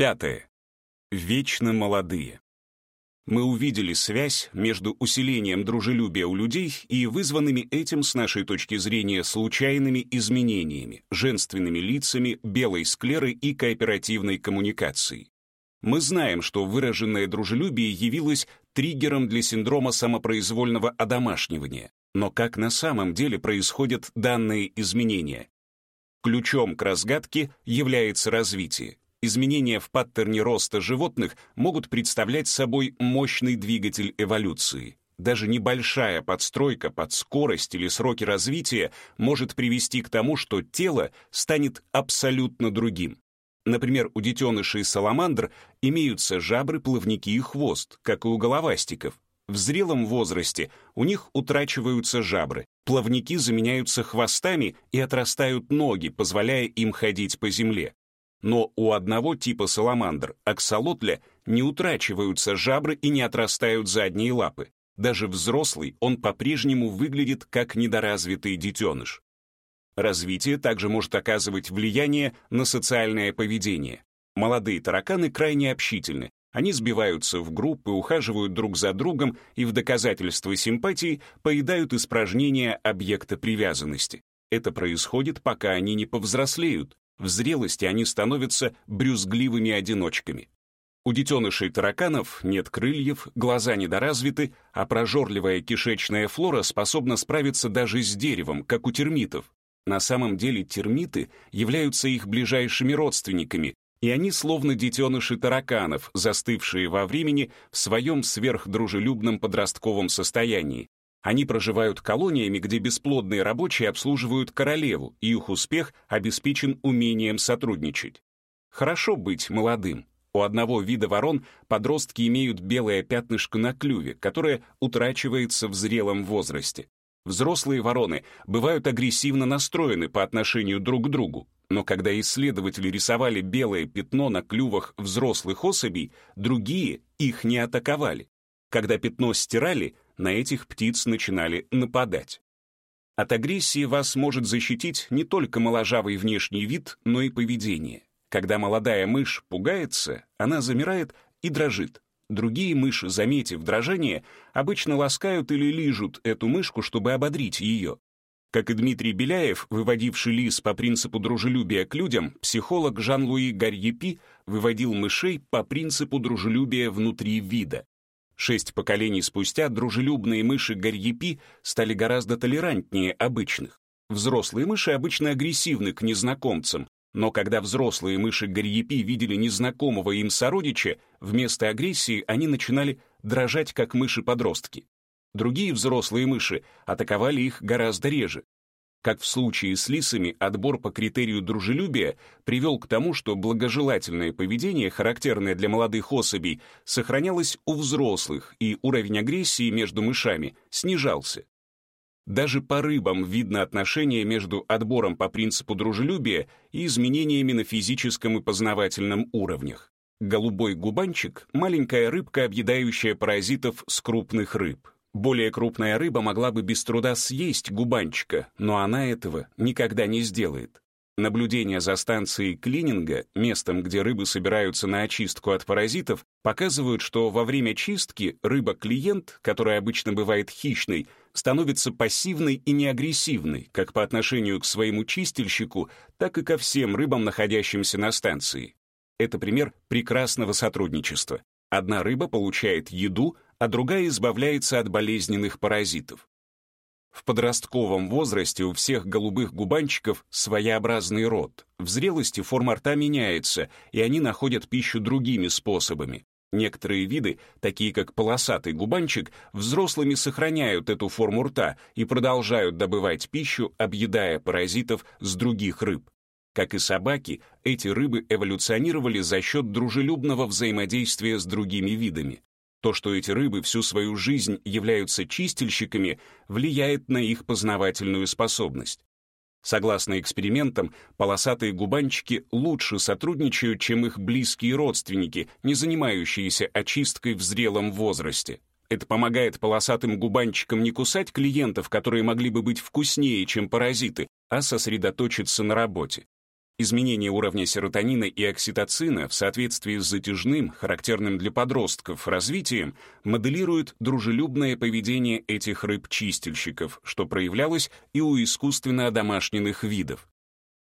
Пятое. Вечно молодые. Мы увидели связь между усилением дружелюбия у людей и вызванными этим, с нашей точки зрения, случайными изменениями, женственными лицами, белой склерой и кооперативной коммуникацией. Мы знаем, что выраженное дружелюбие явилось триггером для синдрома самопроизвольного одомашнивания. Но как на самом деле происходят данные изменения? Ключом к разгадке является развитие. Изменения в паттерне роста животных могут представлять собой мощный двигатель эволюции. Даже небольшая подстройка под скорость или сроки развития может привести к тому, что тело станет абсолютно другим. Например, у детенышей саламандр имеются жабры, плавники и хвост, как и у головастиков. В зрелом возрасте у них утрачиваются жабры, плавники заменяются хвостами и отрастают ноги, позволяя им ходить по земле. Но у одного типа саламандр, аксолотля, не утрачиваются жабры и не отрастают задние лапы. Даже взрослый он по-прежнему выглядит как недоразвитый детеныш. Развитие также может оказывать влияние на социальное поведение. Молодые тараканы крайне общительны. Они сбиваются в группы, ухаживают друг за другом и в доказательство симпатии поедают испражнения объекта привязанности. Это происходит, пока они не повзрослеют, в зрелости они становятся брюзгливыми одиночками. У детенышей тараканов нет крыльев, глаза недоразвиты, а прожорливая кишечная флора способна справиться даже с деревом, как у термитов. На самом деле термиты являются их ближайшими родственниками, и они словно детеныши тараканов, застывшие во времени в своем сверхдружелюбном подростковом состоянии, они проживают колониями, где бесплодные рабочие обслуживают королеву, и их успех обеспечен умением сотрудничать. Хорошо быть молодым. У одного вида ворон подростки имеют белое пятнышко на клюве, которое утрачивается в зрелом возрасте. Взрослые вороны бывают агрессивно настроены по отношению друг к другу, но когда исследователи рисовали белое пятно на клювах взрослых особей, другие их не атаковали. Когда пятно стирали, на этих птиц начинали нападать. От агрессии вас может защитить не только моложавый внешний вид, но и поведение. Когда молодая мышь пугается, она замирает и дрожит. Другие мыши, заметив дрожание, обычно ласкают или лижут эту мышку, чтобы ободрить ее. Как и Дмитрий Беляев, выводивший лис по принципу дружелюбия к людям, психолог Жан-Луи Гарьепи выводил мышей по принципу дружелюбия внутри вида. Шесть поколений спустя дружелюбные мыши Гарьепи стали гораздо толерантнее обычных. Взрослые мыши обычно агрессивны к незнакомцам, но когда взрослые мыши Гарьепи видели незнакомого им сородича, вместо агрессии они начинали дрожать, как мыши-подростки. Другие взрослые мыши атаковали их гораздо реже, как в случае с лисами, отбор по критерию дружелюбия привел к тому, что благожелательное поведение, характерное для молодых особей, сохранялось у взрослых, и уровень агрессии между мышами снижался. Даже по рыбам видно отношение между отбором по принципу дружелюбия и изменениями на физическом и познавательном уровнях. Голубой губанчик — маленькая рыбка, объедающая паразитов с крупных рыб. Более крупная рыба могла бы без труда съесть губанчика, но она этого никогда не сделает. Наблюдения за станцией клининга, местом, где рыбы собираются на очистку от паразитов, показывают, что во время чистки рыба-клиент, которая обычно бывает хищной, становится пассивной и неагрессивной, как по отношению к своему чистильщику, так и ко всем рыбам, находящимся на станции. Это пример прекрасного сотрудничества. Одна рыба получает еду, а другая избавляется от болезненных паразитов. В подростковом возрасте у всех голубых губанчиков своеобразный рот. В зрелости форма рта меняется, и они находят пищу другими способами. Некоторые виды, такие как полосатый губанчик, взрослыми сохраняют эту форму рта и продолжают добывать пищу, объедая паразитов с других рыб. Как и собаки, эти рыбы эволюционировали за счет дружелюбного взаимодействия с другими видами. То, что эти рыбы всю свою жизнь являются чистильщиками, влияет на их познавательную способность. Согласно экспериментам, полосатые губанчики лучше сотрудничают, чем их близкие родственники, не занимающиеся очисткой в зрелом возрасте. Это помогает полосатым губанчикам не кусать клиентов, которые могли бы быть вкуснее, чем паразиты, а сосредоточиться на работе. Изменение уровня серотонина и окситоцина в соответствии с затяжным, характерным для подростков, развитием моделирует дружелюбное поведение этих рыб-чистильщиков, что проявлялось и у искусственно одомашненных видов.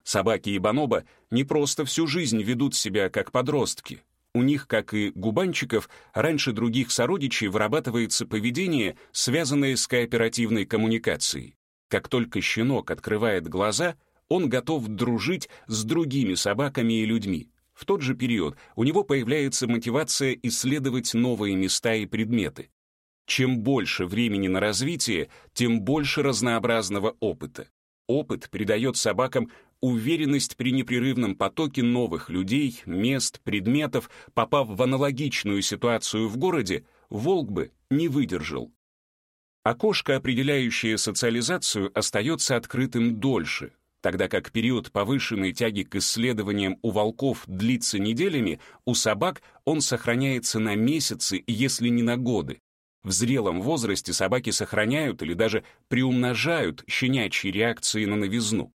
Собаки и бонобо не просто всю жизнь ведут себя как подростки. У них, как и губанчиков, раньше других сородичей вырабатывается поведение, связанное с кооперативной коммуникацией. Как только щенок открывает глаза — он готов дружить с другими собаками и людьми. В тот же период у него появляется мотивация исследовать новые места и предметы. Чем больше времени на развитие, тем больше разнообразного опыта. Опыт придает собакам уверенность при непрерывном потоке новых людей, мест, предметов. Попав в аналогичную ситуацию в городе, волк бы не выдержал. Окошко, определяющее социализацию, остается открытым дольше, Тогда как период повышенной тяги к исследованиям у волков длится неделями, у собак он сохраняется на месяцы, если не на годы. В зрелом возрасте собаки сохраняют или даже приумножают щенячьи реакции на новизну.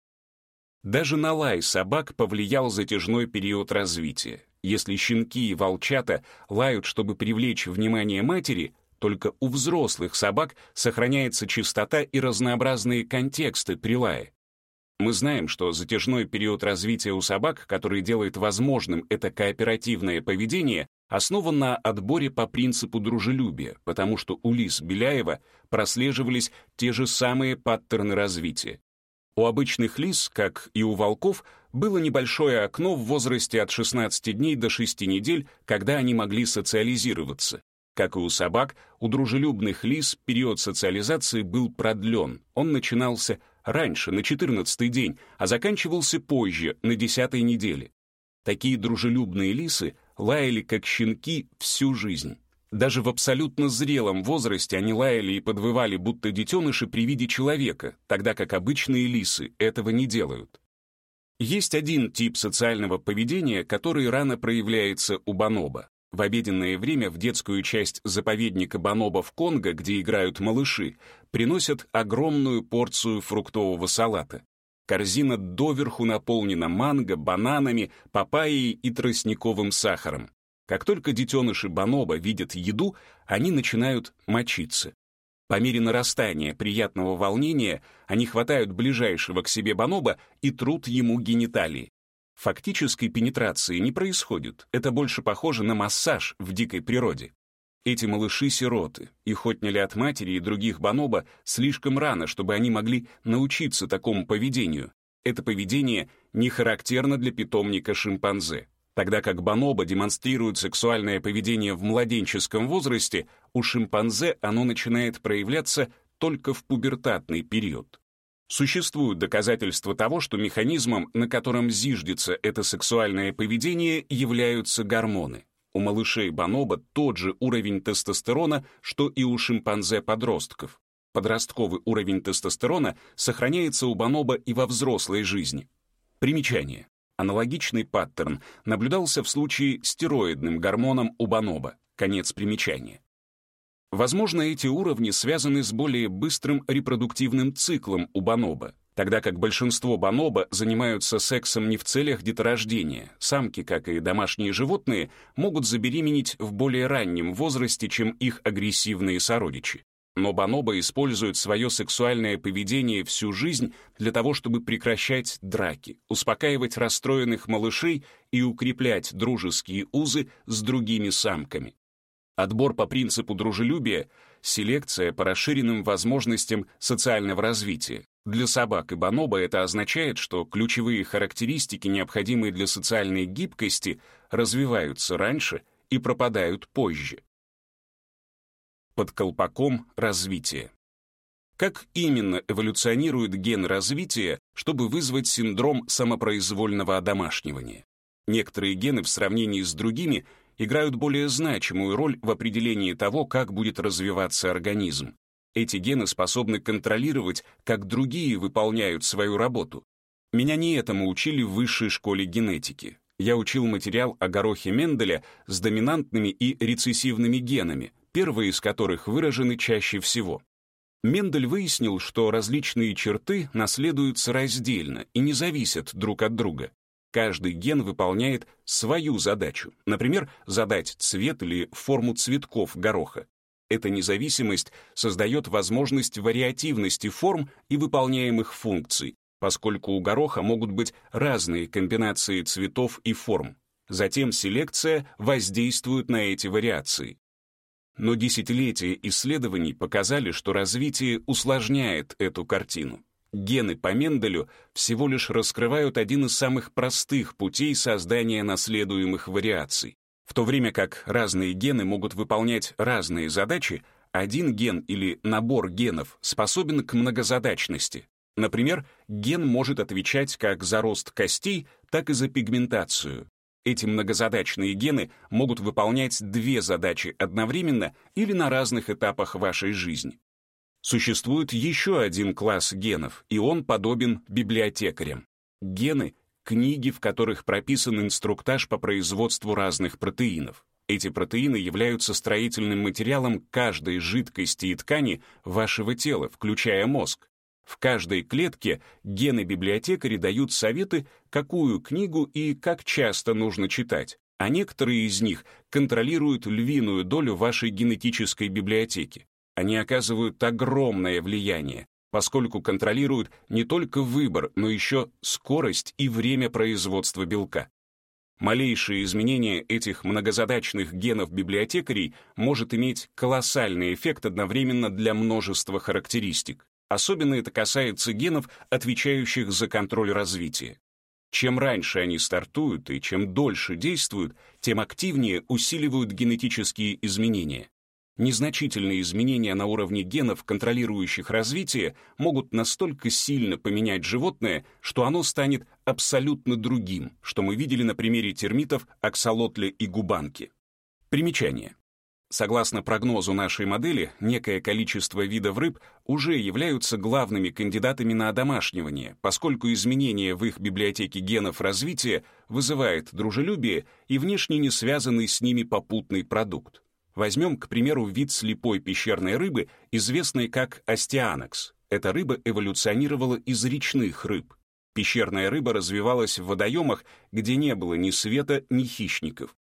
Даже на лай собак повлиял затяжной период развития. Если щенки и волчата лают, чтобы привлечь внимание матери, только у взрослых собак сохраняется чистота и разнообразные контексты при лае. Мы знаем, что затяжной период развития у собак, который делает возможным это кооперативное поведение, основан на отборе по принципу дружелюбия, потому что у лис Беляева прослеживались те же самые паттерны развития. У обычных лис, как и у волков, было небольшое окно в возрасте от 16 дней до 6 недель, когда они могли социализироваться. Как и у собак, у дружелюбных лис период социализации был продлен. Он начинался раньше, на 14-й день, а заканчивался позже, на 10-й неделе. Такие дружелюбные лисы лаяли как щенки всю жизнь. Даже в абсолютно зрелом возрасте они лаяли и подвывали, будто детеныши при виде человека, тогда как обычные лисы этого не делают. Есть один тип социального поведения, который рано проявляется у бонобо. В обеденное время в детскую часть заповедника Бонобо в Конго, где играют малыши, приносят огромную порцию фруктового салата. Корзина доверху наполнена манго, бананами, папайей и тростниковым сахаром. Как только детеныши бонобо видят еду, они начинают мочиться. По мере нарастания приятного волнения они хватают ближайшего к себе бонобо и трут ему гениталии. Фактической пенетрации не происходит, это больше похоже на массаж в дикой природе. Эти малыши-сироты, их отняли от матери и других бонобо слишком рано, чтобы они могли научиться такому поведению. Это поведение не характерно для питомника шимпанзе. Тогда как бонобо демонстрируют сексуальное поведение в младенческом возрасте, у шимпанзе оно начинает проявляться только в пубертатный период. Существуют доказательства того, что механизмом, на котором зиждется это сексуальное поведение, являются гормоны. У малышей бонобо тот же уровень тестостерона, что и у шимпанзе-подростков. Подростковый уровень тестостерона сохраняется у бонобо и во взрослой жизни. Примечание. Аналогичный паттерн наблюдался в случае стероидным гормоном у бонобо. Конец примечания. Возможно, эти уровни связаны с более быстрым репродуктивным циклом у бонобо, тогда как большинство бонобо занимаются сексом не в целях деторождения. Самки, как и домашние животные, могут забеременеть в более раннем возрасте, чем их агрессивные сородичи. Но бонобо используют свое сексуальное поведение всю жизнь для того, чтобы прекращать драки, успокаивать расстроенных малышей и укреплять дружеские узы с другими самками. Отбор по принципу дружелюбия — селекция по расширенным возможностям социального развития. Для собак и бонобо это означает, что ключевые характеристики, необходимые для социальной гибкости, развиваются раньше и пропадают позже. Под колпаком развития. Как именно эволюционирует ген развития, чтобы вызвать синдром самопроизвольного одомашнивания? Некоторые гены в сравнении с другими играют более значимую роль в определении того, как будет развиваться организм. Эти гены способны контролировать, как другие выполняют свою работу. Меня не этому учили в высшей школе генетики. Я учил материал о горохе Менделя с доминантными и рецессивными генами, первые из которых выражены чаще всего. Мендель выяснил, что различные черты наследуются раздельно и не зависят друг от друга. Каждый ген выполняет свою задачу, например, задать цвет или форму цветков гороха. Эта независимость создает возможность вариативности форм и выполняемых функций, поскольку у гороха могут быть разные комбинации цветов и форм. Затем селекция воздействует на эти вариации. Но десятилетия исследований показали, что развитие усложняет эту картину. Гены по Менделю всего лишь раскрывают один из самых простых путей создания наследуемых вариаций. В то время как разные гены могут выполнять разные задачи, один ген или набор генов способен к многозадачности. Например, ген может отвечать как за рост костей, так и за пигментацию. Эти многозадачные гены могут выполнять две задачи одновременно или на разных этапах вашей жизни. Существует еще один класс генов, и он подобен библиотекарям. Гены — книги, в которых прописан инструктаж по производству разных протеинов. Эти протеины являются строительным материалом каждой жидкости и ткани вашего тела, включая мозг. В каждой клетке гены-библиотекари дают советы, какую книгу и как часто нужно читать, а некоторые из них контролируют львиную долю вашей генетической библиотеки. Они оказывают огромное влияние, поскольку контролируют не только выбор, но еще скорость и время производства белка. Малейшее изменение этих многозадачных генов-библиотекарей может иметь колоссальный эффект одновременно для множества характеристик. Особенно это касается генов, отвечающих за контроль развития. Чем раньше они стартуют и чем дольше действуют, тем активнее усиливают генетические изменения. Незначительные изменения на уровне генов, контролирующих развитие, могут настолько сильно поменять животное, что оно станет абсолютно другим, что мы видели на примере термитов аксолотля и губанки. Примечание. Согласно прогнозу нашей модели, некое количество видов рыб уже являются главными кандидатами на одомашнивание, поскольку изменение в их библиотеке генов развития вызывает дружелюбие и внешне не связанный с ними попутный продукт. Возьмем, к примеру, вид слепой пещерной рыбы, известной как остеанокс. Эта рыба эволюционировала из речных рыб. Пещерная рыба развивалась в водоемах, где не было ни света, ни хищников.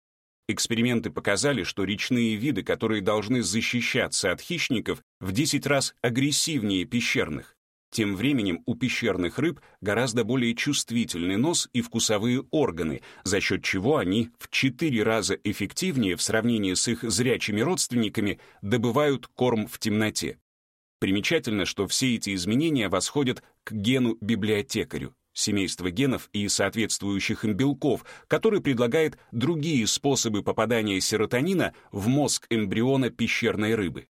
Эксперименты показали, что речные виды, которые должны защищаться от хищников, в 10 раз агрессивнее пещерных. Тем временем у пещерных рыб гораздо более чувствительный нос и вкусовые органы, за счет чего они в 4 раза эффективнее в сравнении с их зрячими родственниками добывают корм в темноте. Примечательно, что все эти изменения восходят к гену-библиотекарю семейство генов и соответствующих им белков, который предлагает другие способы попадания серотонина в мозг эмбриона пещерной рыбы.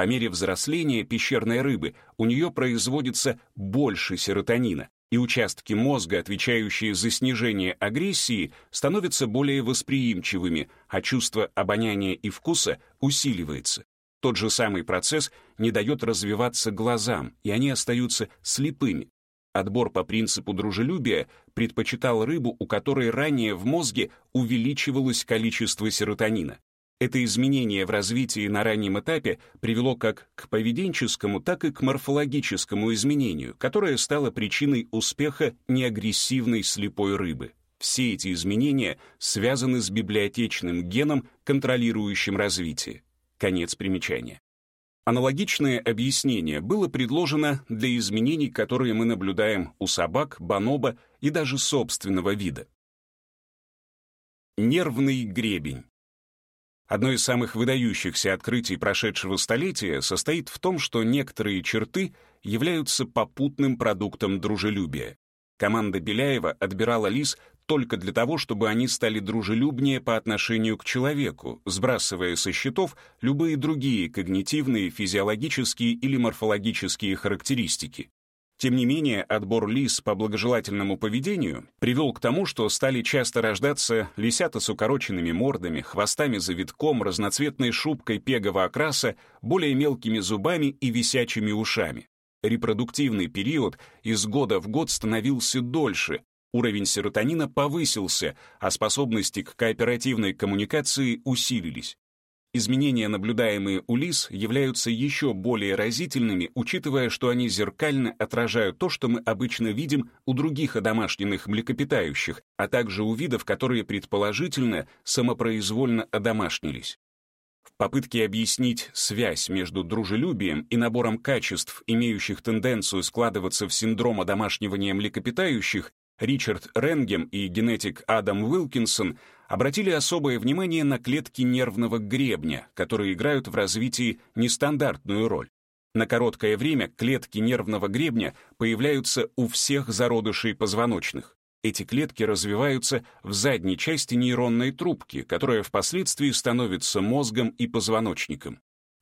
По мере взросления пещерной рыбы у нее производится больше серотонина, и участки мозга, отвечающие за снижение агрессии, становятся более восприимчивыми, а чувство обоняния и вкуса усиливается. Тот же самый процесс не дает развиваться глазам, и они остаются слепыми, Отбор по принципу дружелюбия предпочитал рыбу, у которой ранее в мозге увеличивалось количество серотонина. Это изменение в развитии на раннем этапе привело как к поведенческому, так и к морфологическому изменению, которое стало причиной успеха неагрессивной слепой рыбы. Все эти изменения связаны с библиотечным геном, контролирующим развитие. Конец примечания. Аналогичное объяснение было предложено для изменений, которые мы наблюдаем у собак, бонобо и даже собственного вида. Нервный гребень. Одно из самых выдающихся открытий прошедшего столетия состоит в том, что некоторые черты являются попутным продуктом дружелюбия. Команда Беляева отбирала лис только для того, чтобы они стали дружелюбнее по отношению к человеку, сбрасывая со счетов любые другие когнитивные, физиологические или морфологические характеристики. Тем не менее, отбор лис по благожелательному поведению привел к тому, что стали часто рождаться лисята с укороченными мордами, хвостами завитком, разноцветной шубкой пегового окраса, более мелкими зубами и висячими ушами. Репродуктивный период из года в год становился дольше, Уровень серотонина повысился, а способности к кооперативной коммуникации усилились. Изменения, наблюдаемые у лис, являются еще более разительными, учитывая, что они зеркально отражают то, что мы обычно видим у других одомашненных млекопитающих, а также у видов, которые предположительно самопроизвольно одомашнились. В попытке объяснить связь между дружелюбием и набором качеств, имеющих тенденцию складываться в синдром одомашнивания млекопитающих, Ричард Ренгем и генетик Адам Уилкинсон обратили особое внимание на клетки нервного гребня, которые играют в развитии нестандартную роль. На короткое время клетки нервного гребня появляются у всех зародышей позвоночных. Эти клетки развиваются в задней части нейронной трубки, которая впоследствии становится мозгом и позвоночником.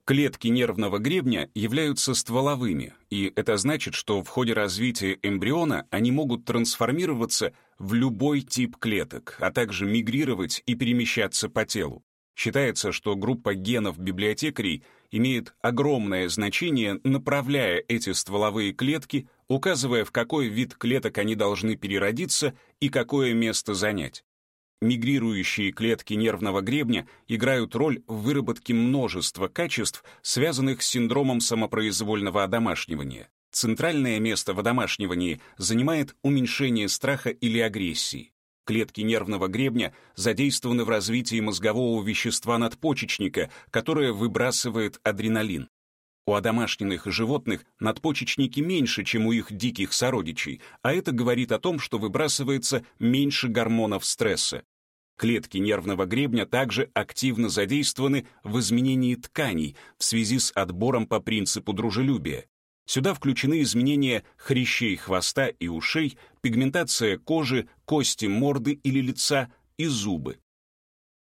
Клетки нервного гребня являются стволовыми, и это значит, что в ходе развития эмбриона они могут трансформироваться в любой тип клеток, а также мигрировать и перемещаться по телу. Считается, что группа генов библиотекарей имеет огромное значение, направляя эти стволовые клетки, указывая, в какой вид клеток они должны переродиться и какое место занять. Мигрирующие клетки нервного гребня играют роль в выработке множества качеств, связанных с синдромом самопроизвольного одомашнивания. Центральное место в одомашнивании занимает уменьшение страха или агрессии. Клетки нервного гребня задействованы в развитии мозгового вещества надпочечника, которое выбрасывает адреналин. У одомашненных животных надпочечники меньше, чем у их диких сородичей, а это говорит о том, что выбрасывается меньше гормонов стресса. Клетки нервного гребня также активно задействованы в изменении тканей в связи с отбором по принципу дружелюбия. Сюда включены изменения хрящей хвоста и ушей, пигментация кожи, кости морды или лица и зубы.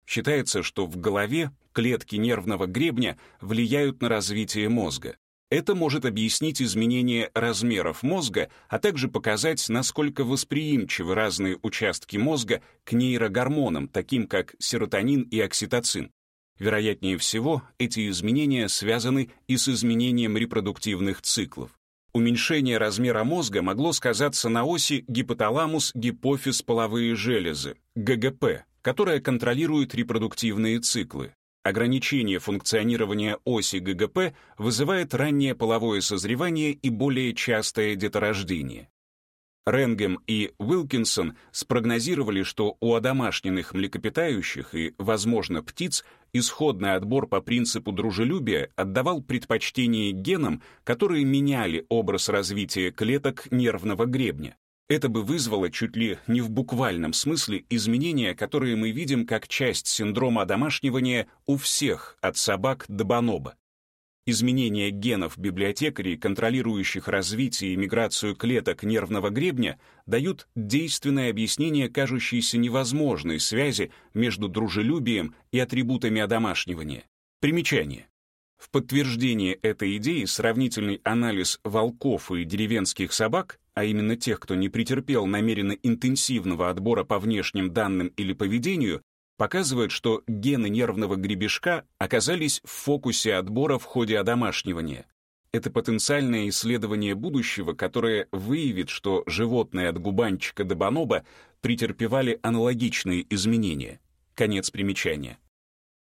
Считается, что в голове клетки нервного гребня влияют на развитие мозга. Это может объяснить изменение размеров мозга, а также показать, насколько восприимчивы разные участки мозга к нейрогормонам, таким как серотонин и окситоцин. Вероятнее всего, эти изменения связаны и с изменением репродуктивных циклов. Уменьшение размера мозга могло сказаться на оси гипоталамус-гипофиз-половые железы, ГГП, которая контролирует репродуктивные циклы. Ограничение функционирования оси ГГП вызывает раннее половое созревание и более частое деторождение. Ренгем и Уилкинсон спрогнозировали, что у одомашненных млекопитающих и, возможно, птиц исходный отбор по принципу дружелюбия отдавал предпочтение генам, которые меняли образ развития клеток нервного гребня. Это бы вызвало чуть ли не в буквальном смысле изменения, которые мы видим как часть синдрома одомашнивания у всех, от собак до бонобо. Изменения генов библиотекарей, контролирующих развитие и миграцию клеток нервного гребня, дают действенное объяснение кажущейся невозможной связи между дружелюбием и атрибутами одомашнивания. Примечание. В подтверждение этой идеи сравнительный анализ волков и деревенских собак а именно тех, кто не претерпел намеренно интенсивного отбора по внешним данным или поведению, показывает, что гены нервного гребешка оказались в фокусе отбора в ходе одомашнивания. Это потенциальное исследование будущего, которое выявит, что животные от губанчика до бонобо претерпевали аналогичные изменения. Конец примечания.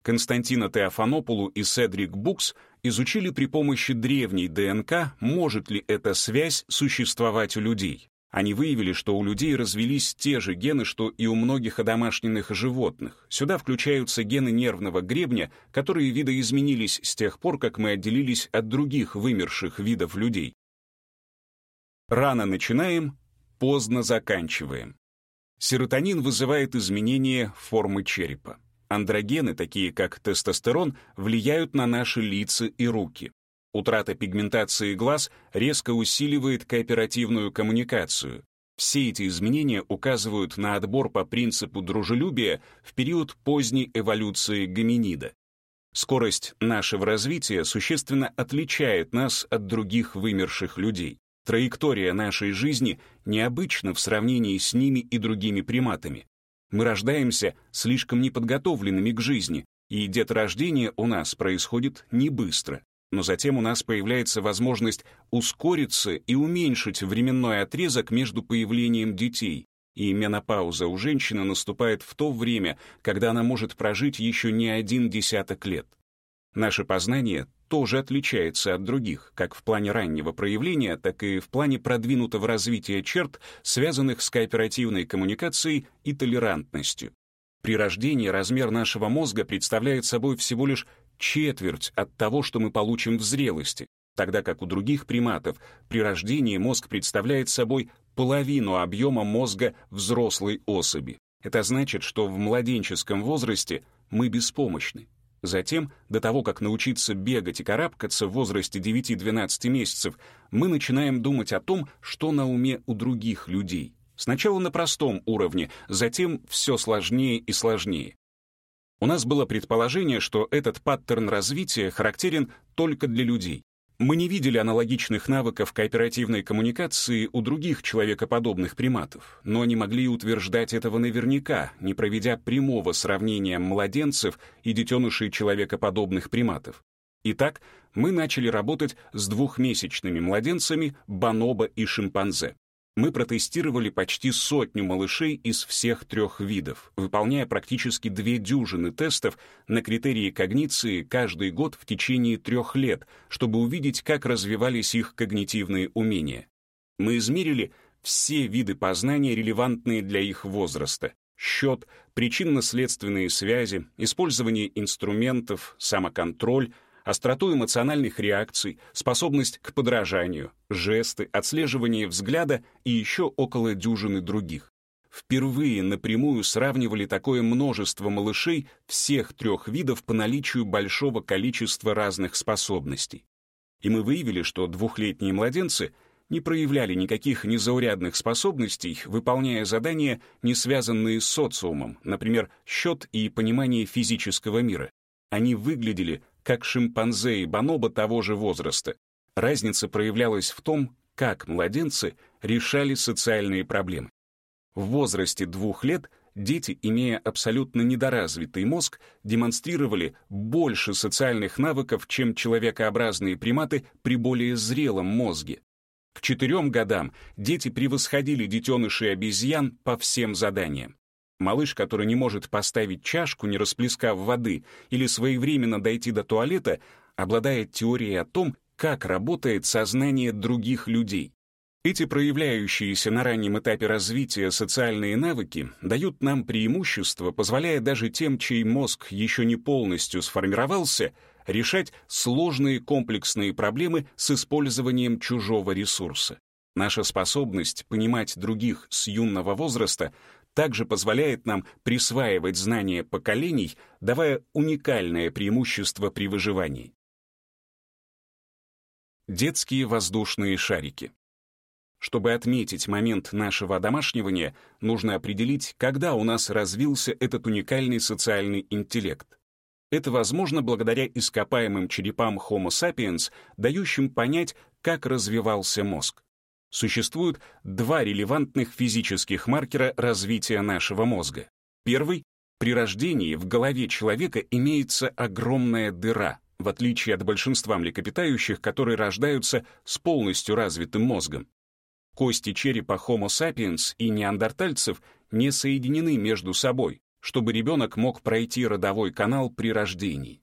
Константина Теофанопулу и Седрик Букс изучили при помощи древней ДНК, может ли эта связь существовать у людей. Они выявили, что у людей развелись те же гены, что и у многих одомашненных животных. Сюда включаются гены нервного гребня, которые видоизменились с тех пор, как мы отделились от других вымерших видов людей. Рано начинаем, поздно заканчиваем. Серотонин вызывает изменение формы черепа. Андрогены, такие как тестостерон, влияют на наши лица и руки. Утрата пигментации глаз резко усиливает кооперативную коммуникацию. Все эти изменения указывают на отбор по принципу дружелюбия в период поздней эволюции гоминида. Скорость нашего развития существенно отличает нас от других вымерших людей. Траектория нашей жизни необычна в сравнении с ними и другими приматами. Мы рождаемся слишком неподготовленными к жизни, и деторождение у нас происходит не быстро. Но затем у нас появляется возможность ускориться и уменьшить временной отрезок между появлением детей. И менопауза у женщины наступает в то время, когда она может прожить еще не один десяток лет. Наше познание тоже отличается от других, как в плане раннего проявления, так и в плане продвинутого развития черт, связанных с кооперативной коммуникацией и толерантностью. При рождении размер нашего мозга представляет собой всего лишь четверть от того, что мы получим в зрелости, тогда как у других приматов при рождении мозг представляет собой половину объема мозга взрослой особи. Это значит, что в младенческом возрасте мы беспомощны. Затем, до того, как научиться бегать и карабкаться в возрасте 9-12 месяцев, мы начинаем думать о том, что на уме у других людей. Сначала на простом уровне, затем все сложнее и сложнее. У нас было предположение, что этот паттерн развития характерен только для людей. Мы не видели аналогичных навыков кооперативной коммуникации у других человекоподобных приматов, но не могли утверждать этого наверняка, не проведя прямого сравнения младенцев и детенышей человекоподобных приматов. Итак, мы начали работать с двухмесячными младенцами бонобо и шимпанзе мы протестировали почти сотню малышей из всех трех видов, выполняя практически две дюжины тестов на критерии когниции каждый год в течение трех лет, чтобы увидеть, как развивались их когнитивные умения. Мы измерили все виды познания, релевантные для их возраста. Счет, причинно-следственные связи, использование инструментов, самоконтроль — остроту эмоциональных реакций, способность к подражанию, жесты, отслеживание взгляда и еще около дюжины других. Впервые напрямую сравнивали такое множество малышей всех трех видов по наличию большого количества разных способностей. И мы выявили, что двухлетние младенцы не проявляли никаких незаурядных способностей, выполняя задания, не связанные с социумом, например, счет и понимание физического мира. Они выглядели как шимпанзе и бонобо того же возраста. Разница проявлялась в том, как младенцы решали социальные проблемы. В возрасте двух лет дети, имея абсолютно недоразвитый мозг, демонстрировали больше социальных навыков, чем человекообразные приматы при более зрелом мозге. К четырем годам дети превосходили детенышей обезьян по всем заданиям. Малыш, который не может поставить чашку, не расплескав воды, или своевременно дойти до туалета, обладает теорией о том, как работает сознание других людей. Эти проявляющиеся на раннем этапе развития социальные навыки дают нам преимущество, позволяя даже тем, чей мозг еще не полностью сформировался, решать сложные комплексные проблемы с использованием чужого ресурса. Наша способность понимать других с юного возраста также позволяет нам присваивать знания поколений, давая уникальное преимущество при выживании. Детские воздушные шарики. Чтобы отметить момент нашего одомашнивания, нужно определить, когда у нас развился этот уникальный социальный интеллект. Это возможно благодаря ископаемым черепам Homo sapiens, дающим понять, как развивался мозг. Существуют два релевантных физических маркера развития нашего мозга. Первый — при рождении в голове человека имеется огромная дыра, в отличие от большинства млекопитающих, которые рождаются с полностью развитым мозгом. Кости черепа Homo sapiens и неандертальцев не соединены между собой, чтобы ребенок мог пройти родовой канал при рождении.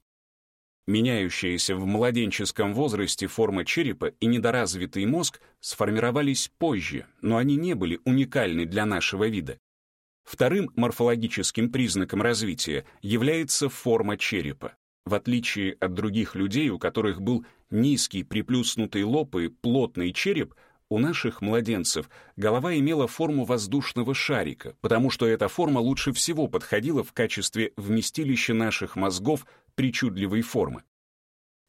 Меняющаяся в младенческом возрасте форма черепа и недоразвитый мозг сформировались позже, но они не были уникальны для нашего вида. Вторым морфологическим признаком развития является форма черепа. В отличие от других людей, у которых был низкий приплюснутый лоб и плотный череп, у наших младенцев голова имела форму воздушного шарика, потому что эта форма лучше всего подходила в качестве вместилища наших мозгов причудливой формы.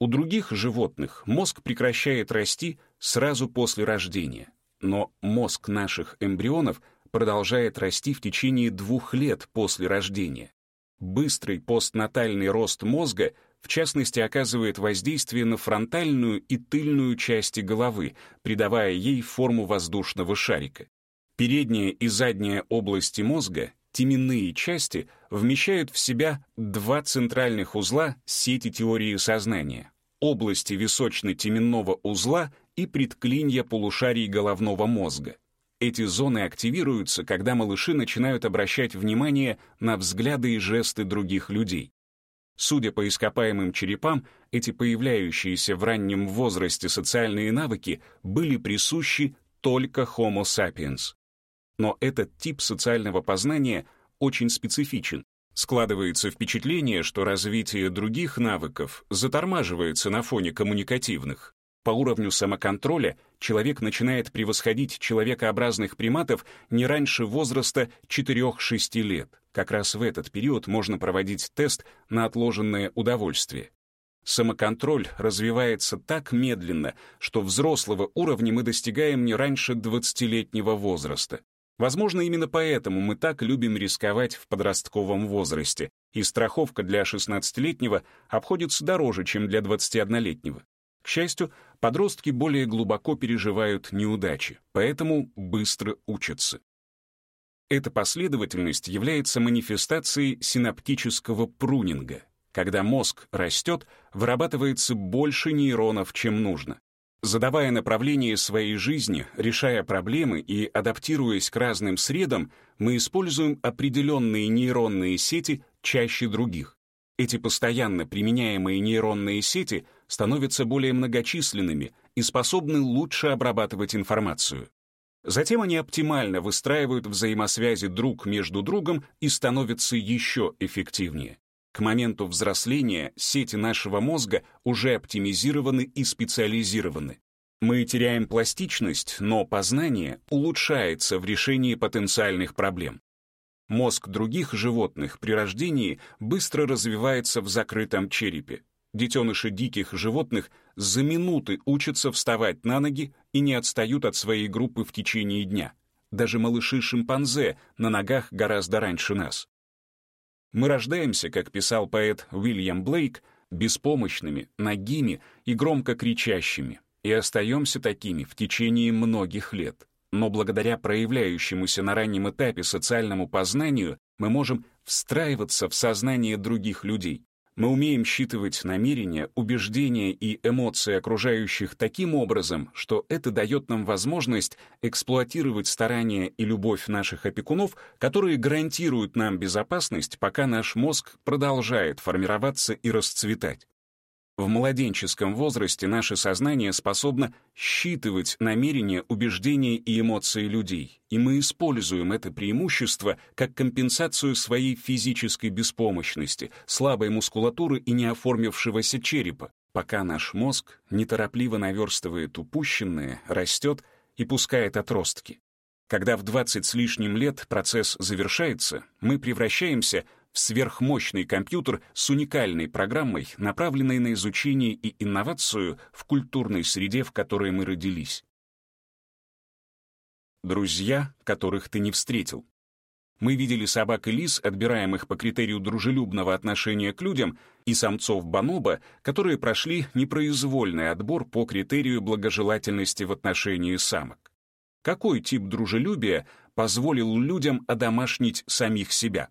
У других животных мозг прекращает расти сразу после рождения, но мозг наших эмбрионов продолжает расти в течение двух лет после рождения. Быстрый постнатальный рост мозга в частности оказывает воздействие на фронтальную и тыльную части головы, придавая ей форму воздушного шарика. Передняя и задняя области мозга теменные части вмещают в себя два центральных узла сети теории сознания — области височно-теменного узла и предклинья полушарий головного мозга. Эти зоны активируются, когда малыши начинают обращать внимание на взгляды и жесты других людей. Судя по ископаемым черепам, эти появляющиеся в раннем возрасте социальные навыки были присущи только Homo sapiens. Но этот тип социального познания очень специфичен. Складывается впечатление, что развитие других навыков затормаживается на фоне коммуникативных. По уровню самоконтроля человек начинает превосходить человекообразных приматов не раньше возраста 4-6 лет. Как раз в этот период можно проводить тест на отложенное удовольствие. Самоконтроль развивается так медленно, что взрослого уровня мы достигаем не раньше 20-летнего возраста. Возможно, именно поэтому мы так любим рисковать в подростковом возрасте, и страховка для 16-летнего обходится дороже, чем для 21-летнего. К счастью, подростки более глубоко переживают неудачи, поэтому быстро учатся. Эта последовательность является манифестацией синаптического прунинга. Когда мозг растет, вырабатывается больше нейронов, чем нужно. Задавая направление своей жизни, решая проблемы и адаптируясь к разным средам, мы используем определенные нейронные сети чаще других. Эти постоянно применяемые нейронные сети становятся более многочисленными и способны лучше обрабатывать информацию. Затем они оптимально выстраивают взаимосвязи друг между другом и становятся еще эффективнее. К моменту взросления сети нашего мозга уже оптимизированы и специализированы. Мы теряем пластичность, но познание улучшается в решении потенциальных проблем. Мозг других животных при рождении быстро развивается в закрытом черепе. Детеныши диких животных за минуты учатся вставать на ноги и не отстают от своей группы в течение дня. Даже малыши-шимпанзе на ногах гораздо раньше нас. Мы рождаемся, как писал поэт Уильям Блейк, беспомощными, нагими и громко кричащими, и остаемся такими в течение многих лет. Но благодаря проявляющемуся на раннем этапе социальному познанию мы можем встраиваться в сознание других людей, мы умеем считывать намерения, убеждения и эмоции окружающих таким образом, что это дает нам возможность эксплуатировать старания и любовь наших опекунов, которые гарантируют нам безопасность, пока наш мозг продолжает формироваться и расцветать. В младенческом возрасте наше сознание способно считывать намерения, убеждения и эмоции людей, и мы используем это преимущество как компенсацию своей физической беспомощности, слабой мускулатуры и неоформившегося черепа, пока наш мозг неторопливо наверстывает упущенное, растет и пускает отростки. Когда в 20 с лишним лет процесс завершается, мы превращаемся в сверхмощный компьютер с уникальной программой, направленной на изучение и инновацию в культурной среде, в которой мы родились. Друзья, которых ты не встретил. Мы видели собак и лис, отбираемых по критерию дружелюбного отношения к людям, и самцов бонобо, которые прошли непроизвольный отбор по критерию благожелательности в отношении самок. Какой тип дружелюбия позволил людям одомашнить самих себя?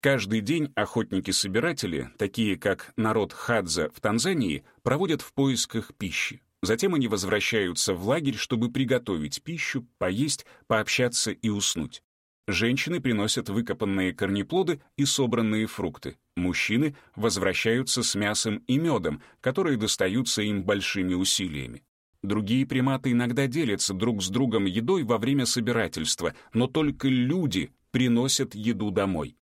Каждый день охотники-собиратели, такие как народ Хадза в Танзании, проводят в поисках пищи. Затем они возвращаются в лагерь, чтобы приготовить пищу, поесть, пообщаться и уснуть. Женщины приносят выкопанные корнеплоды и собранные фрукты. Мужчины возвращаются с мясом и медом, которые достаются им большими усилиями. Другие приматы иногда делятся друг с другом едой во время собирательства, но только люди приносят еду домой.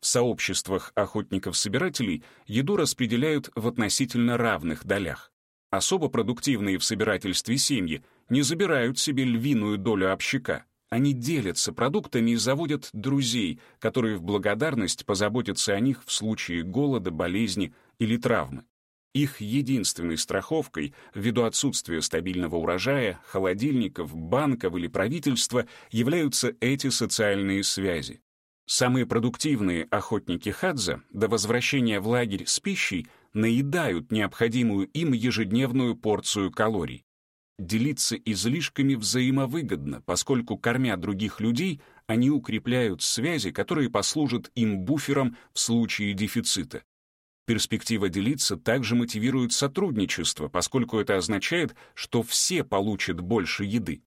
В сообществах охотников-собирателей еду распределяют в относительно равных долях. Особо продуктивные в собирательстве семьи не забирают себе львиную долю общака. Они делятся продуктами и заводят друзей, которые в благодарность позаботятся о них в случае голода, болезни или травмы. Их единственной страховкой, ввиду отсутствия стабильного урожая, холодильников, банков или правительства, являются эти социальные связи. Самые продуктивные охотники Хадза до возвращения в лагерь с пищей наедают необходимую им ежедневную порцию калорий. Делиться излишками взаимовыгодно, поскольку, кормя других людей, они укрепляют связи, которые послужат им буфером в случае дефицита. Перспектива делиться также мотивирует сотрудничество, поскольку это означает, что все получат больше еды.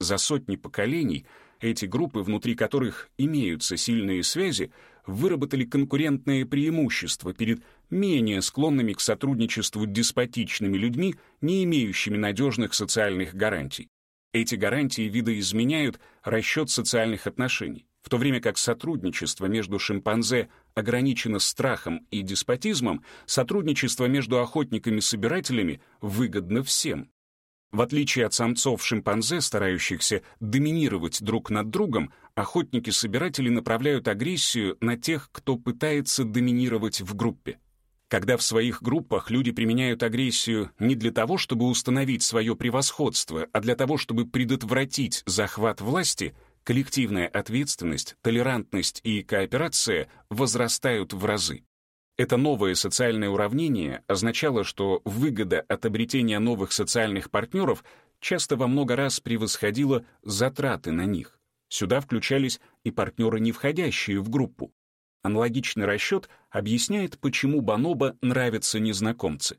За сотни поколений эти группы, внутри которых имеются сильные связи, выработали конкурентное преимущество перед менее склонными к сотрудничеству деспотичными людьми, не имеющими надежных социальных гарантий. Эти гарантии видоизменяют расчет социальных отношений, в то время как сотрудничество между шимпанзе ограничено страхом и деспотизмом, сотрудничество между охотниками-собирателями выгодно всем. В отличие от самцов-шимпанзе, старающихся доминировать друг над другом, охотники-собиратели направляют агрессию на тех, кто пытается доминировать в группе. Когда в своих группах люди применяют агрессию не для того, чтобы установить свое превосходство, а для того, чтобы предотвратить захват власти, коллективная ответственность, толерантность и кооперация возрастают в разы. Это новое социальное уравнение означало, что выгода от обретения новых социальных партнеров часто во много раз превосходила затраты на них. Сюда включались и партнеры, не входящие в группу. Аналогичный расчет объясняет, почему Баноба нравятся незнакомцы.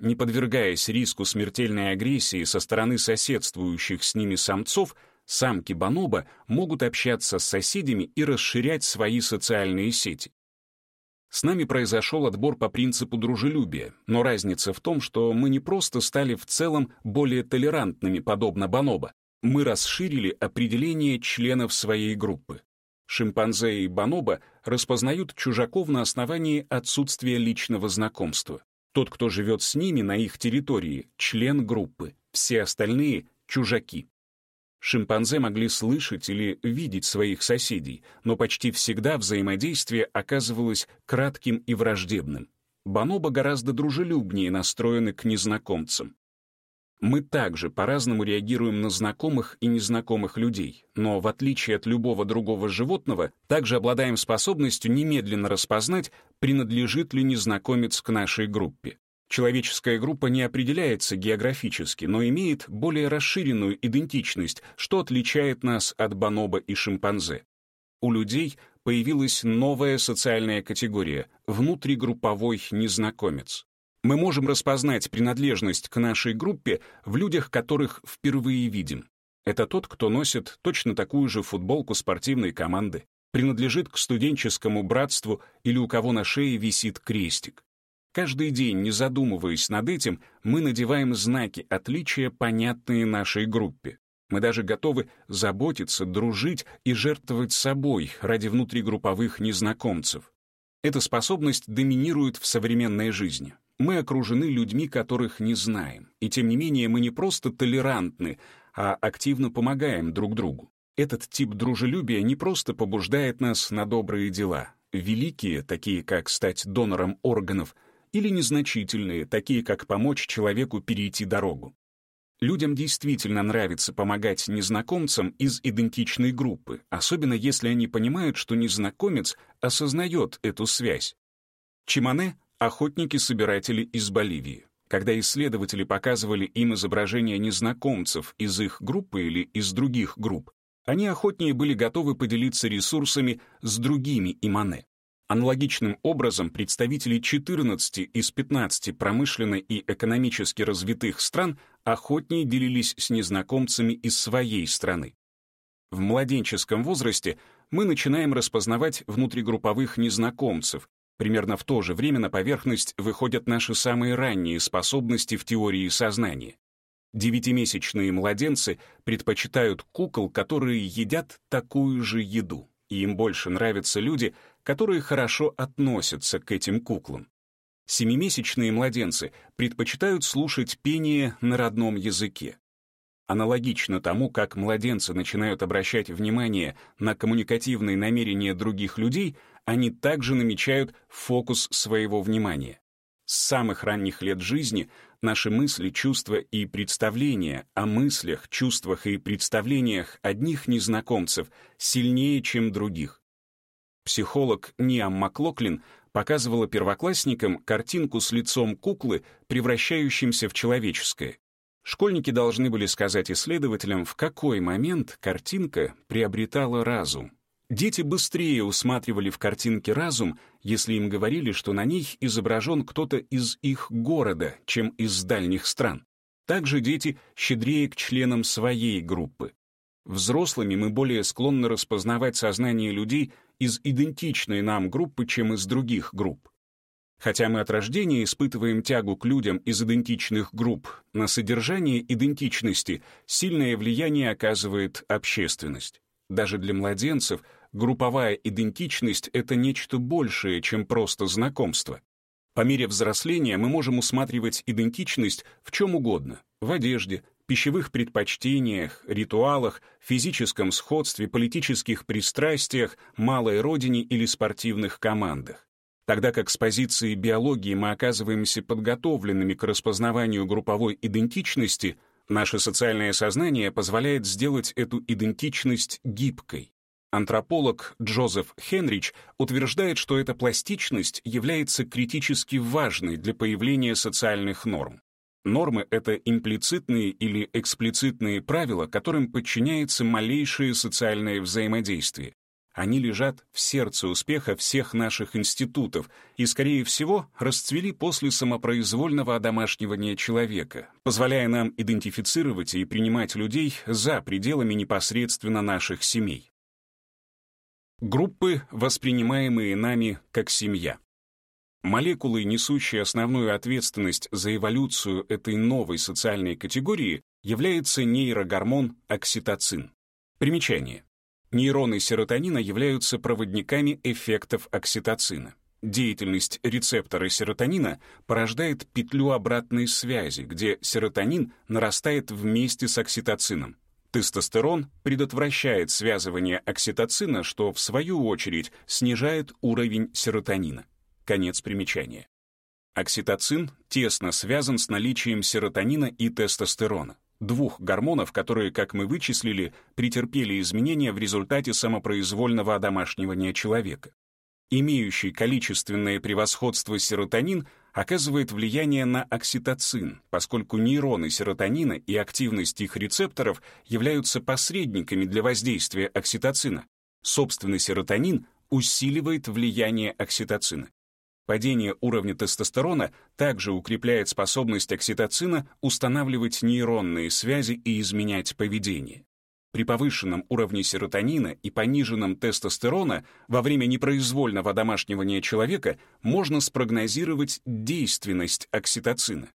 Не подвергаясь риску смертельной агрессии со стороны соседствующих с ними самцов, самки Баноба могут общаться с соседями и расширять свои социальные сети. С нами произошел отбор по принципу дружелюбия, но разница в том, что мы не просто стали в целом более толерантными, подобно Бонобо, мы расширили определение членов своей группы. Шимпанзе и бонобо распознают чужаков на основании отсутствия личного знакомства. Тот, кто живет с ними на их территории, член группы, все остальные — чужаки. Шимпанзе могли слышать или видеть своих соседей, но почти всегда взаимодействие оказывалось кратким и враждебным. Бонобо гораздо дружелюбнее настроены к незнакомцам. Мы также по-разному реагируем на знакомых и незнакомых людей, но в отличие от любого другого животного, также обладаем способностью немедленно распознать, принадлежит ли незнакомец к нашей группе. Человеческая группа не определяется географически, но имеет более расширенную идентичность, что отличает нас от бонобо и шимпанзе. У людей появилась новая социальная категория — внутригрупповой незнакомец. Мы можем распознать принадлежность к нашей группе в людях, которых впервые видим. Это тот, кто носит точно такую же футболку спортивной команды, принадлежит к студенческому братству или у кого на шее висит крестик. Каждый день, не задумываясь над этим, мы надеваем знаки отличия, понятные нашей группе. Мы даже готовы заботиться, дружить и жертвовать собой ради внутригрупповых незнакомцев. Эта способность доминирует в современной жизни. Мы окружены людьми, которых не знаем, и тем не менее мы не просто толерантны, а активно помогаем друг другу. Этот тип дружелюбия не просто побуждает нас на добрые дела. Великие, такие как стать донором органов — или незначительные, такие как помочь человеку перейти дорогу. Людям действительно нравится помогать незнакомцам из идентичной группы, особенно если они понимают, что незнакомец осознает эту связь. Чимане — охотники-собиратели из Боливии. Когда исследователи показывали им изображения незнакомцев из их группы или из других групп, они охотнее были готовы поделиться ресурсами с другими имане. Аналогичным образом представители 14 из 15 промышленно и экономически развитых стран охотнее делились с незнакомцами из своей страны. В младенческом возрасте мы начинаем распознавать внутригрупповых незнакомцев. Примерно в то же время на поверхность выходят наши самые ранние способности в теории сознания. Девятимесячные младенцы предпочитают кукол, которые едят такую же еду. И им больше нравятся люди, которые хорошо относятся к этим куклам. Семимесячные младенцы предпочитают слушать пение на родном языке. Аналогично тому, как младенцы начинают обращать внимание на коммуникативные намерения других людей, они также намечают фокус своего внимания. С самых ранних лет жизни наши мысли, чувства и представления о мыслях, чувствах и представлениях одних незнакомцев сильнее, чем других. Психолог Ниам Маклоклин показывала первоклассникам картинку с лицом куклы, превращающимся в человеческое. Школьники должны были сказать исследователям, в какой момент картинка приобретала разум. Дети быстрее усматривали в картинке разум, если им говорили, что на ней изображен кто-то из их города, чем из дальних стран. Также дети щедрее к членам своей группы. Взрослыми мы более склонны распознавать сознание людей из идентичной нам группы, чем из других групп. Хотя мы от рождения испытываем тягу к людям из идентичных групп, на содержание идентичности сильное влияние оказывает общественность. Даже для младенцев групповая идентичность — это нечто большее, чем просто знакомство. По мере взросления мы можем усматривать идентичность в чем угодно — в одежде, пищевых предпочтениях, ритуалах, физическом сходстве, политических пристрастиях, малой родине или спортивных командах тогда как с позиции биологии мы оказываемся подготовленными к распознаванию групповой идентичности, наше социальное сознание позволяет сделать эту идентичность гибкой. Антрополог Джозеф Хенрич утверждает, что эта пластичность является критически важной для появления социальных норм. Нормы — это имплицитные или эксплицитные правила, которым подчиняется малейшее социальное взаимодействие. Они лежат в сердце успеха всех наших институтов и, скорее всего, расцвели после самопроизвольного одомашнивания человека, позволяя нам идентифицировать и принимать людей за пределами непосредственно наших семей. Группы, воспринимаемые нами как семья. Молекулы, несущие основную ответственность за эволюцию этой новой социальной категории, является нейрогормон окситоцин. Примечание. Нейроны серотонина являются проводниками эффектов окситоцина. Деятельность рецептора серотонина порождает петлю обратной связи, где серотонин нарастает вместе с окситоцином. Тестостерон предотвращает связывание окситоцина, что, в свою очередь, снижает уровень серотонина. Конец примечания. Окситоцин тесно связан с наличием серотонина и тестостерона двух гормонов, которые, как мы вычислили, претерпели изменения в результате самопроизвольного одомашнивания человека. Имеющий количественное превосходство серотонин оказывает влияние на окситоцин, поскольку нейроны серотонина и активность их рецепторов являются посредниками для воздействия окситоцина. Собственный серотонин усиливает влияние окситоцина. Падение уровня тестостерона также укрепляет способность окситоцина устанавливать нейронные связи и изменять поведение. При повышенном уровне серотонина и пониженном тестостерона во время непроизвольного домашнивания человека можно спрогнозировать действенность окситоцина.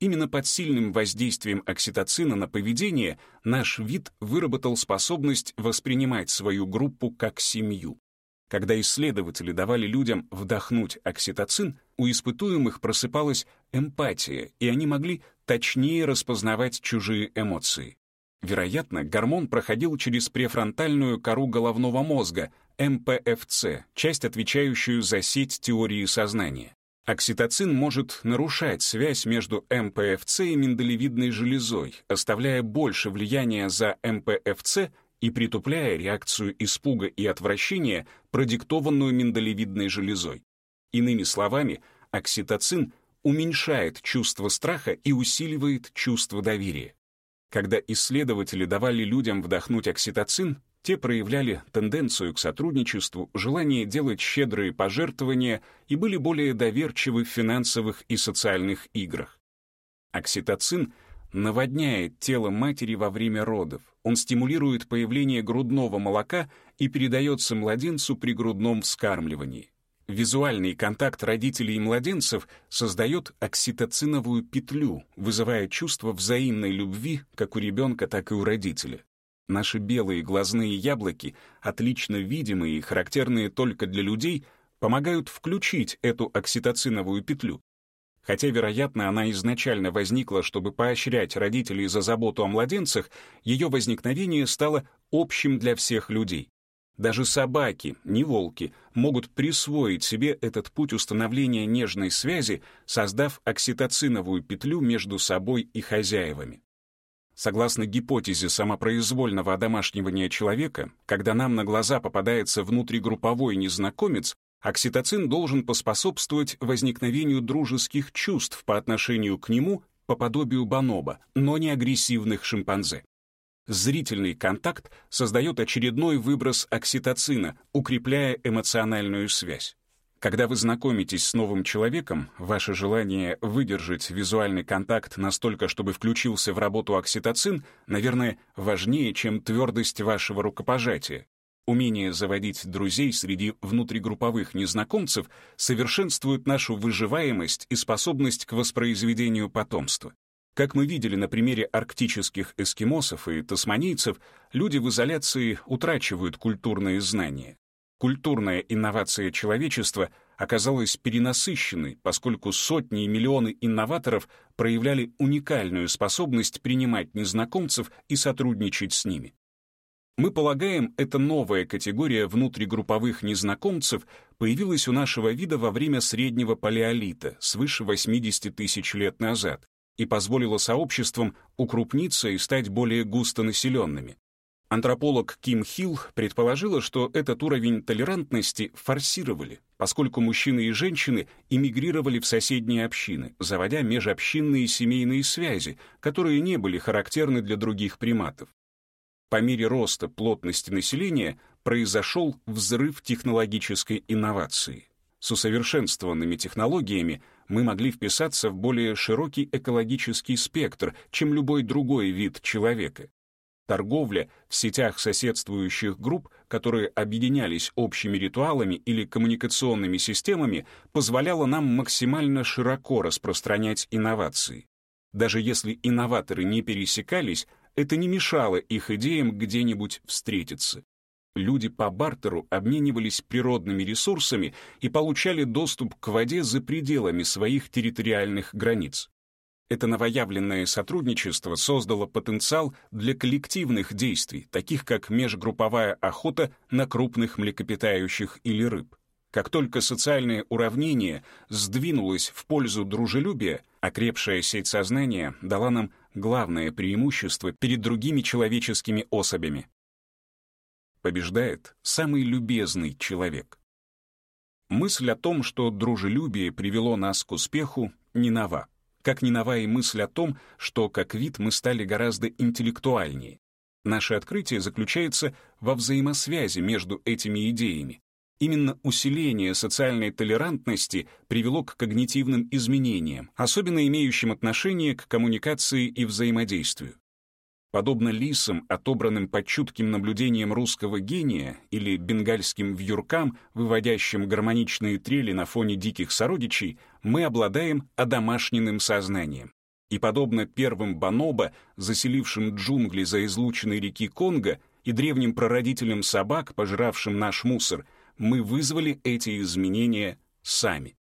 Именно под сильным воздействием окситоцина на поведение наш вид выработал способность воспринимать свою группу как семью. Когда исследователи давали людям вдохнуть окситоцин, у испытуемых просыпалась эмпатия, и они могли точнее распознавать чужие эмоции. Вероятно, гормон проходил через префронтальную кору головного мозга, МПФЦ, часть, отвечающую за сеть теории сознания. Окситоцин может нарушать связь между МПФЦ и миндалевидной железой, оставляя больше влияния за МПФЦ и притупляя реакцию испуга и отвращения, продиктованную миндалевидной железой. Иными словами, окситоцин уменьшает чувство страха и усиливает чувство доверия. Когда исследователи давали людям вдохнуть окситоцин, те проявляли тенденцию к сотрудничеству, желание делать щедрые пожертвования и были более доверчивы в финансовых и социальных играх. Окситоцин наводняет тело матери во время родов, он стимулирует появление грудного молока и передается младенцу при грудном вскармливании. Визуальный контакт родителей и младенцев создает окситоциновую петлю, вызывая чувство взаимной любви как у ребенка, так и у родителя. Наши белые глазные яблоки, отлично видимые и характерные только для людей, помогают включить эту окситоциновую петлю. Хотя, вероятно, она изначально возникла, чтобы поощрять родителей за заботу о младенцах, ее возникновение стало общим для всех людей. Даже собаки, не волки, могут присвоить себе этот путь установления нежной связи, создав окситоциновую петлю между собой и хозяевами. Согласно гипотезе самопроизвольного одомашнивания человека, когда нам на глаза попадается внутригрупповой незнакомец, Окситоцин должен поспособствовать возникновению дружеских чувств по отношению к нему по подобию бонобо, но не агрессивных шимпанзе. Зрительный контакт создает очередной выброс окситоцина, укрепляя эмоциональную связь. Когда вы знакомитесь с новым человеком, ваше желание выдержать визуальный контакт настолько, чтобы включился в работу окситоцин, наверное, важнее, чем твердость вашего рукопожатия. Умение заводить друзей среди внутригрупповых незнакомцев совершенствует нашу выживаемость и способность к воспроизведению потомства. Как мы видели на примере арктических эскимосов и тасманийцев, люди в изоляции утрачивают культурные знания. Культурная инновация человечества оказалась перенасыщенной, поскольку сотни и миллионы инноваторов проявляли уникальную способность принимать незнакомцев и сотрудничать с ними. Мы полагаем, эта новая категория внутригрупповых незнакомцев появилась у нашего вида во время среднего палеолита, свыше 80 тысяч лет назад, и позволила сообществам укрупниться и стать более густонаселенными. Антрополог Ким Хилл предположила, что этот уровень толерантности форсировали, поскольку мужчины и женщины эмигрировали в соседние общины, заводя межобщинные семейные связи, которые не были характерны для других приматов. По мере роста плотности населения произошел взрыв технологической инновации. С усовершенствованными технологиями мы могли вписаться в более широкий экологический спектр, чем любой другой вид человека. Торговля в сетях соседствующих групп, которые объединялись общими ритуалами или коммуникационными системами, позволяла нам максимально широко распространять инновации. Даже если инноваторы не пересекались, это не мешало их идеям где-нибудь встретиться. Люди по бартеру обменивались природными ресурсами и получали доступ к воде за пределами своих территориальных границ. Это новоявленное сотрудничество создало потенциал для коллективных действий, таких как межгрупповая охота на крупных млекопитающих или рыб. Как только социальное уравнение сдвинулось в пользу дружелюбия, окрепшая сеть сознания дала нам главное преимущество перед другими человеческими особями. Побеждает самый любезный человек. Мысль о том, что дружелюбие привело нас к успеху, не нова. Как не нова и мысль о том, что как вид мы стали гораздо интеллектуальнее. Наше открытие заключается во взаимосвязи между этими идеями, Именно усиление социальной толерантности привело к когнитивным изменениям, особенно имеющим отношение к коммуникации и взаимодействию. Подобно лисам, отобранным под чутким наблюдением русского гения или бенгальским вьюркам, выводящим гармоничные трели на фоне диких сородичей, мы обладаем одомашненным сознанием. И подобно первым бонобо, заселившим джунгли за излученной реки Конго, и древним прародителям собак, пожравшим наш мусор — мы вызвали эти изменения сами.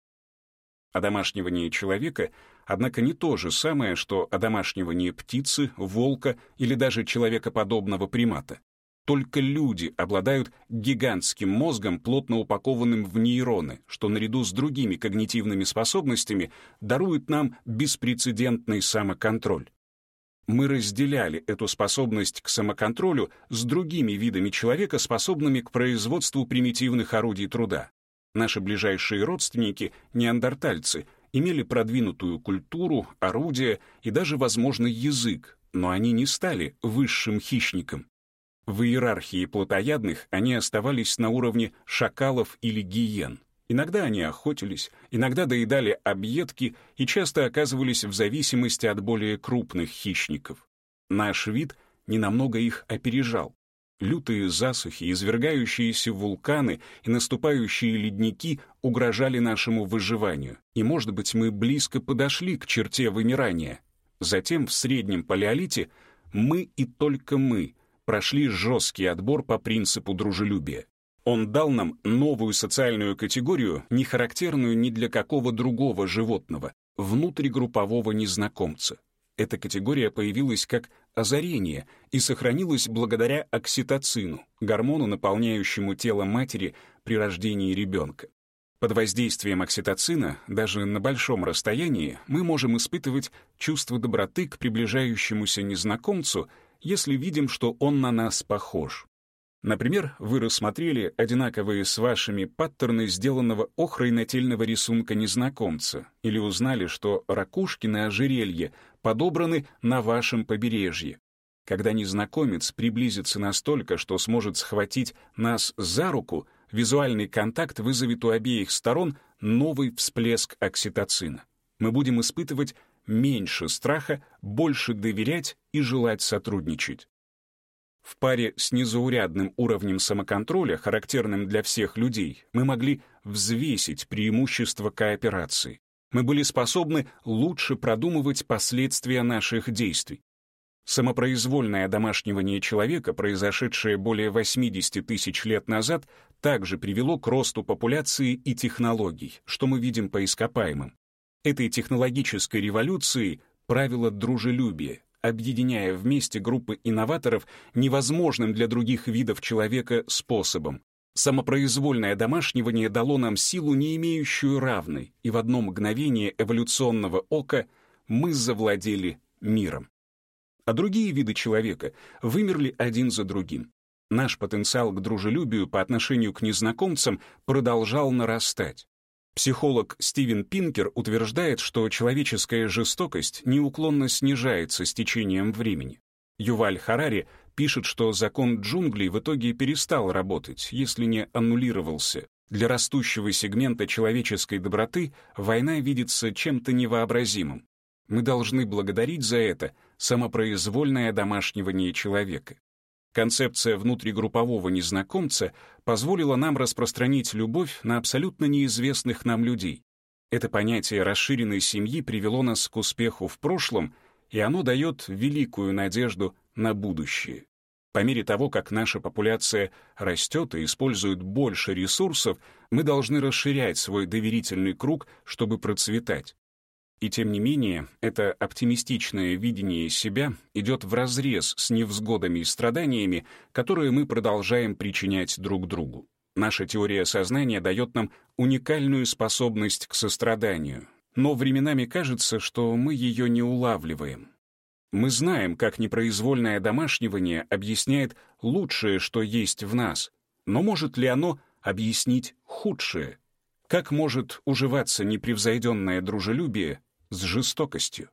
Одомашнивание человека, однако, не то же самое, что одомашнивание птицы, волка или даже человекоподобного примата. Только люди обладают гигантским мозгом, плотно упакованным в нейроны, что наряду с другими когнитивными способностями дарует нам беспрецедентный самоконтроль. Мы разделяли эту способность к самоконтролю с другими видами человека, способными к производству примитивных орудий труда. Наши ближайшие родственники, неандертальцы, имели продвинутую культуру, орудия и даже, возможно, язык, но они не стали высшим хищником. В иерархии плотоядных они оставались на уровне шакалов или гиен. Иногда они охотились, иногда доедали объедки и часто оказывались в зависимости от более крупных хищников. Наш вид ненамного их опережал. Лютые засухи, извергающиеся вулканы и наступающие ледники угрожали нашему выживанию, и, может быть, мы близко подошли к черте вымирания. Затем в среднем палеолите мы и только мы прошли жесткий отбор по принципу дружелюбия. Он дал нам новую социальную категорию, не характерную ни для какого другого животного, внутригруппового незнакомца. Эта категория появилась как озарение и сохранилась благодаря окситоцину, гормону, наполняющему тело матери при рождении ребенка. Под воздействием окситоцина, даже на большом расстоянии, мы можем испытывать чувство доброты к приближающемуся незнакомцу, если видим, что он на нас похож. Например, вы рассмотрели одинаковые с вашими паттерны сделанного охрой нательного рисунка незнакомца или узнали, что ракушки на ожерелье подобраны на вашем побережье. Когда незнакомец приблизится настолько, что сможет схватить нас за руку, визуальный контакт вызовет у обеих сторон новый всплеск окситоцина. Мы будем испытывать меньше страха, больше доверять и желать сотрудничать. В паре с незаурядным уровнем самоконтроля, характерным для всех людей, мы могли взвесить преимущества кооперации. Мы были способны лучше продумывать последствия наших действий. Самопроизвольное домашнивание человека, произошедшее более 80 тысяч лет назад, также привело к росту популяции и технологий, что мы видим по ископаемым. Этой технологической революции правило дружелюбие, объединяя вместе группы инноваторов невозможным для других видов человека способом. Самопроизвольное домашнивание дало нам силу, не имеющую равной, и в одно мгновение эволюционного ока мы завладели миром. А другие виды человека вымерли один за другим. Наш потенциал к дружелюбию по отношению к незнакомцам продолжал нарастать. Психолог Стивен Пинкер утверждает, что человеческая жестокость неуклонно снижается с течением времени. Юваль Харари пишет, что закон джунглей в итоге перестал работать, если не аннулировался. Для растущего сегмента человеческой доброты война видится чем-то невообразимым. Мы должны благодарить за это самопроизвольное домашнивание человека. Концепция внутригруппового незнакомца позволила нам распространить любовь на абсолютно неизвестных нам людей. Это понятие расширенной семьи привело нас к успеху в прошлом, и оно дает великую надежду на будущее. По мере того, как наша популяция растет и использует больше ресурсов, мы должны расширять свой доверительный круг, чтобы процветать. И тем не менее, это оптимистичное видение себя идет вразрез с невзгодами и страданиями, которые мы продолжаем причинять друг другу. Наша теория сознания дает нам уникальную способность к состраданию, но временами кажется, что мы ее не улавливаем. Мы знаем, как непроизвольное домашнивание объясняет лучшее, что есть в нас, но может ли оно объяснить худшее? Как может уживаться непревзойденное дружелюбие с жестокостью.